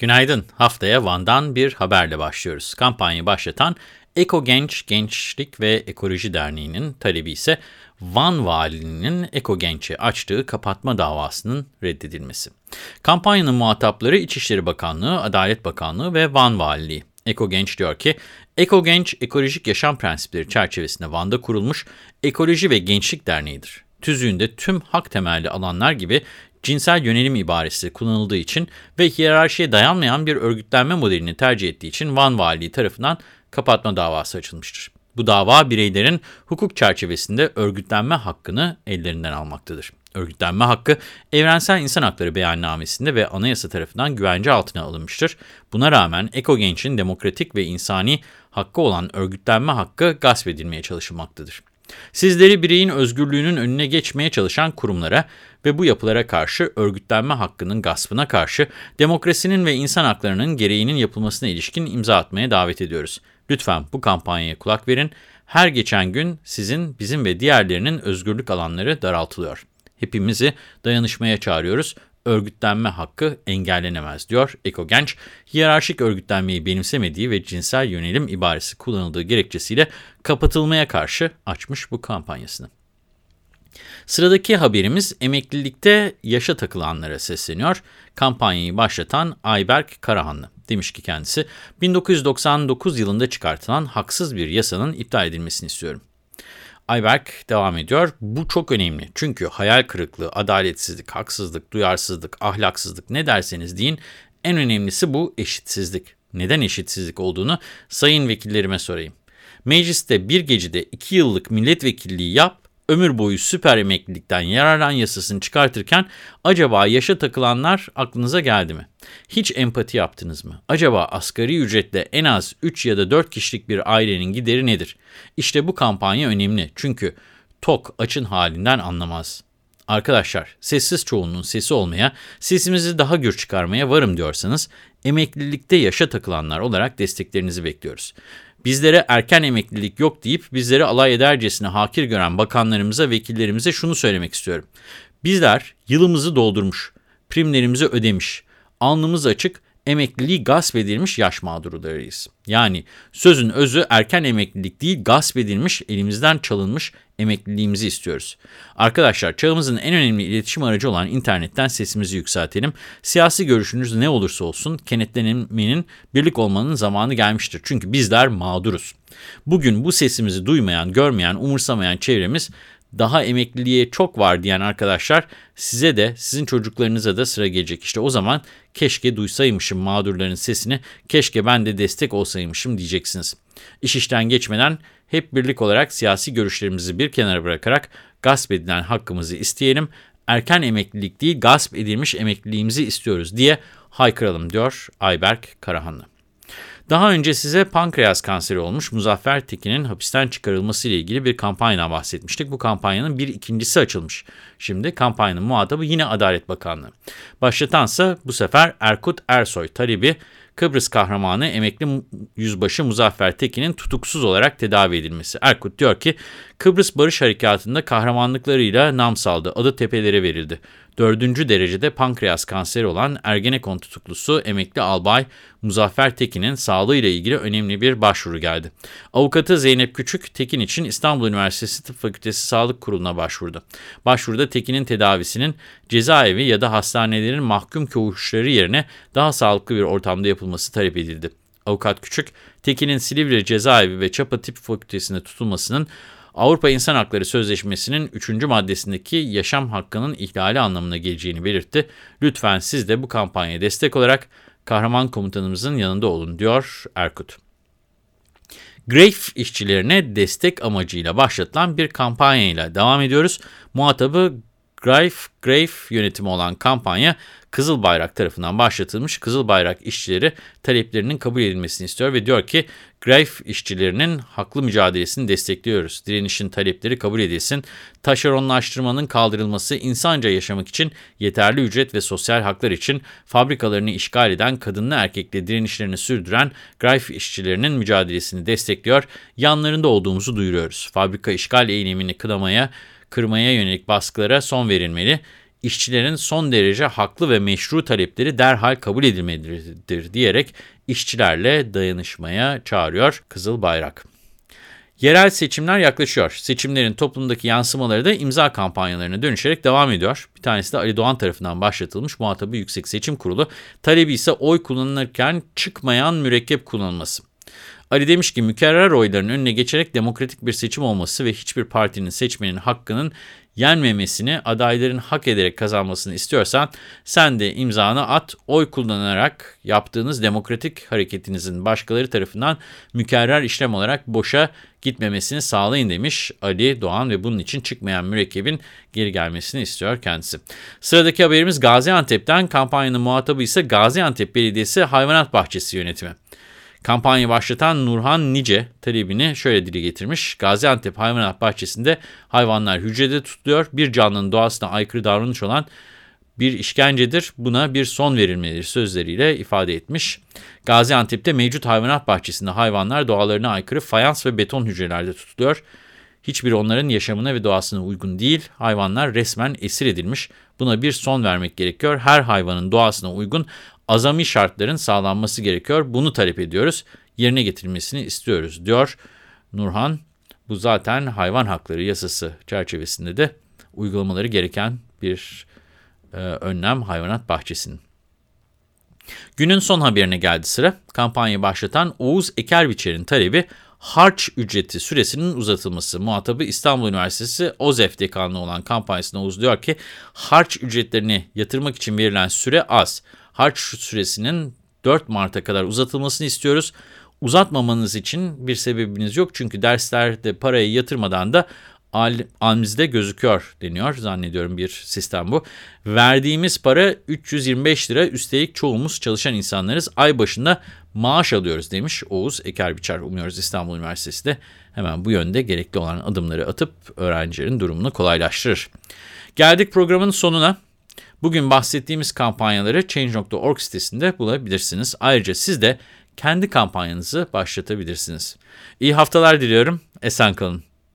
Günaydın. Haftaya Van'dan bir haberle başlıyoruz. Kampanyayı başlatan Eko Genç Gençlik ve Ekoloji Derneği'nin talebi ise Van Valiliğinin Eko Genç'e açtığı kapatma davasının reddedilmesi. Kampanyanın muhatapları İçişleri Bakanlığı, Adalet Bakanlığı ve Van Valiliği. Eko Genç diyor ki, Eko Genç ekolojik yaşam prensipleri çerçevesinde Van'da kurulmuş Ekoloji ve Gençlik Derneği'dir. Tüzüğünde tüm hak temelli alanlar gibi cinsel yönelim ibaresi kullanıldığı için ve hiyerarşiye dayanmayan bir örgütlenme modelini tercih ettiği için Van Valiliği tarafından kapatma davası açılmıştır. Bu dava bireylerin hukuk çerçevesinde örgütlenme hakkını ellerinden almaktadır. Örgütlenme hakkı Evrensel İnsan Hakları Beyannamesi'nde ve anayasa tarafından güvence altına alınmıştır. Buna rağmen Eko Genç'in demokratik ve insani hakkı olan örgütlenme hakkı gasp edilmeye çalışılmaktadır. Sizleri bireyin özgürlüğünün önüne geçmeye çalışan kurumlara ve bu yapılara karşı örgütlenme hakkının gaspına karşı demokrasinin ve insan haklarının gereğinin yapılmasına ilişkin imza atmaya davet ediyoruz. Lütfen bu kampanyaya kulak verin. Her geçen gün sizin, bizim ve diğerlerinin özgürlük alanları daraltılıyor. Hepimizi dayanışmaya çağırıyoruz. Örgütlenme hakkı engellenemez diyor Eko Genç. Hiyerarşik örgütlenmeyi benimsemediği ve cinsel yönelim ibaresi kullanıldığı gerekçesiyle kapatılmaya karşı açmış bu kampanyasını. Sıradaki haberimiz emeklilikte yaşa takılanlara sesleniyor. Kampanyayı başlatan Ayberk Karahanlı. Demiş ki kendisi, 1999 yılında çıkartılan haksız bir yasanın iptal edilmesini istiyorum. Ayberk devam ediyor. Bu çok önemli. Çünkü hayal kırıklığı, adaletsizlik, haksızlık, duyarsızlık, ahlaksızlık ne derseniz deyin en önemlisi bu eşitsizlik. Neden eşitsizlik olduğunu sayın vekillerime sorayım. Mecliste bir gecede iki yıllık milletvekilliği yap, ömür boyu süper emeklilikten yararlan yasasını çıkartırken acaba yaşa takılanlar aklınıza geldi mi? Hiç empati yaptınız mı? Acaba asgari ücretle en az 3 ya da 4 kişilik bir ailenin gideri nedir? İşte bu kampanya önemli çünkü tok açın halinden anlamaz. Arkadaşlar sessiz çoğunluğun sesi olmaya, sesimizi daha gür çıkarmaya varım diyorsanız emeklilikte yaşa takılanlar olarak desteklerinizi bekliyoruz. Bizlere erken emeklilik yok deyip bizleri alay edercesine hakir gören bakanlarımıza, vekillerimize şunu söylemek istiyorum. Bizler yılımızı doldurmuş, primlerimizi ödemiş, alnımız açık, emekliliği gasp edilmiş yaş mağdurlarıyız. Yani sözün özü erken emeklilik değil gasp edilmiş, elimizden çalınmış emekliliğimizi istiyoruz. Arkadaşlar çağımızın en önemli iletişim aracı olan internetten sesimizi yükseltelim. Siyasi görüşünüz ne olursa olsun kenetlenmenin birlik olmanın zamanı gelmiştir. Çünkü bizler mağduruz. Bugün bu sesimizi duymayan, görmeyen, umursamayan çevremiz daha emekliliğe çok var diyen arkadaşlar size de sizin çocuklarınıza da sıra gelecek. İşte o zaman keşke duysaymışım mağdurların sesini, keşke ben de destek olsaymışım diyeceksiniz. İş işten geçmeden hep birlik olarak siyasi görüşlerimizi bir kenara bırakarak gasp edilen hakkımızı isteyelim. Erken emeklilik değil gasp edilmiş emekliliğimizi istiyoruz diye haykıralım diyor Ayberk Karahanlı. Daha önce size pankreas kanseri olmuş Muzaffer Tekin'in hapisten çıkarılması ile ilgili bir kampanyadan bahsetmiştik. Bu kampanyanın bir ikincisi açılmış. Şimdi kampanyanın muhatabı yine Adalet Bakanlığı. Başlatansa bu sefer Erkut Ersoy talebi Kıbrıs kahramanı emekli yüzbaşı Muzaffer Tekin'in tutuksuz olarak tedavi edilmesi. Erkut diyor ki Kıbrıs Barış Harekatı'nda kahramanlıklarıyla nam saldı, adı tepelere verildi. Dördüncü derecede pankreas kanseri olan Ergenekon tutuklusu emekli albay Muzaffer Tekin'in sağlığıyla ilgili önemli bir başvuru geldi. Avukatı Zeynep Küçük, Tekin için İstanbul Üniversitesi Tıp Fakültesi Sağlık Kurulu'na başvurdu. Başvuruda Tekin'in tedavisinin cezaevi ya da hastanelerin mahkum koğuşları yerine daha sağlıklı bir ortamda yapılması talep edildi. Avukat Küçük, Tekin'in Silivri Cezaevi ve Çapa Tıp Fakültesi'nde tutulmasının Avrupa İnsan Hakları Sözleşmesi'nin 3. maddesindeki yaşam hakkının ihlali anlamına geleceğini belirtti. Lütfen siz de bu kampanyaya destek olarak kahraman komutanımızın yanında olun diyor Erkut. Grave işçilerine destek amacıyla başlatılan bir kampanyayla devam ediyoruz. Muhatabı Grave, Grave yönetimi olan kampanya Kızıl Bayrak tarafından başlatılmış. Kızıl Bayrak işçileri taleplerinin kabul edilmesini istiyor ve diyor ki Grave işçilerinin haklı mücadelesini destekliyoruz. Direnişin talepleri kabul edilsin. Taşeronlaştırmanın kaldırılması, insanca yaşamak için yeterli ücret ve sosyal haklar için fabrikalarını işgal eden kadınlı erkekli direnişlerini sürdüren Grave işçilerinin mücadelesini destekliyor. Yanlarında olduğumuzu duyuruyoruz. Fabrika işgal eylemini kınamaya, kırmaya yönelik baskılara son verilmeli işçilerin son derece haklı ve meşru talepleri derhal kabul edilmelidir diyerek işçilerle dayanışmaya çağırıyor Kızıl Bayrak. Yerel seçimler yaklaşıyor. Seçimlerin toplumdaki yansımaları da imza kampanyalarına dönüşerek devam ediyor. Bir tanesi de Ali Doğan tarafından başlatılmış muhatabı Yüksek Seçim Kurulu. Talebi ise oy kullanılırken çıkmayan mürekkep kullanılması. Ali demiş ki mükerrer oyların önüne geçerek demokratik bir seçim olması ve hiçbir partinin seçmenin hakkının yenmemesini, adayların hak ederek kazanmasını istiyorsan sen de imzanı at, oy kullanarak yaptığınız demokratik hareketinizin başkaları tarafından mükerrer işlem olarak boşa gitmemesini sağlayın demiş Ali Doğan ve bunun için çıkmayan mürekkebin geri gelmesini istiyor kendisi. Sıradaki haberimiz Gaziantep'ten kampanyanın muhatabı ise Gaziantep Belediyesi Hayvanat Bahçesi Yönetimi. Kampanya başlatan Nurhan Nice talebini şöyle dile getirmiş. Gaziantep Hayvanat Bahçesi'nde hayvanlar hücrede tutuluyor. Bir canlının doğasına aykırı davranış olan bir işkencedir. Buna bir son verilmelidir sözleriyle ifade etmiş. Gaziantep'te mevcut hayvanat bahçesinde hayvanlar doğalarına aykırı fayans ve beton hücrelerde tutuluyor. Hiçbir onların yaşamına ve doğasına uygun değil. Hayvanlar resmen esir edilmiş. Buna bir son vermek gerekiyor. Her hayvanın doğasına uygun azami şartların sağlanması gerekiyor. Bunu talep ediyoruz. Yerine getirilmesini istiyoruz diyor Nurhan. Bu zaten hayvan hakları yasası çerçevesinde de uygulamaları gereken bir e, önlem hayvanat bahçesinin. Günün son haberine geldi sıra. Kampanyayı başlatan Oğuz Ekerbiçer'in talebi harç ücreti süresinin uzatılması. Muhatabı İstanbul Üniversitesi OZEF dekanlığı olan kampanyasında Oğuz diyor ki harç ücretlerini yatırmak için verilen süre az harç süresinin 4 Mart'a kadar uzatılmasını istiyoruz. Uzatmamanız için bir sebebiniz yok çünkü derslerde parayı yatırmadan da almizde gözüküyor deniyor. Zannediyorum bir sistem bu. Verdiğimiz para 325 lira. Üstelik çoğumuz çalışan insanlarız. Ay başında maaş alıyoruz demiş Oğuz Ekerbiçer. Umuyoruz İstanbul Üniversitesi de hemen bu yönde gerekli olan adımları atıp öğrencilerin durumunu kolaylaştırır. Geldik programın sonuna. Bugün bahsettiğimiz kampanyaları Change.org sitesinde bulabilirsiniz. Ayrıca siz de kendi kampanyanızı başlatabilirsiniz. İyi haftalar diliyorum. Esen kalın.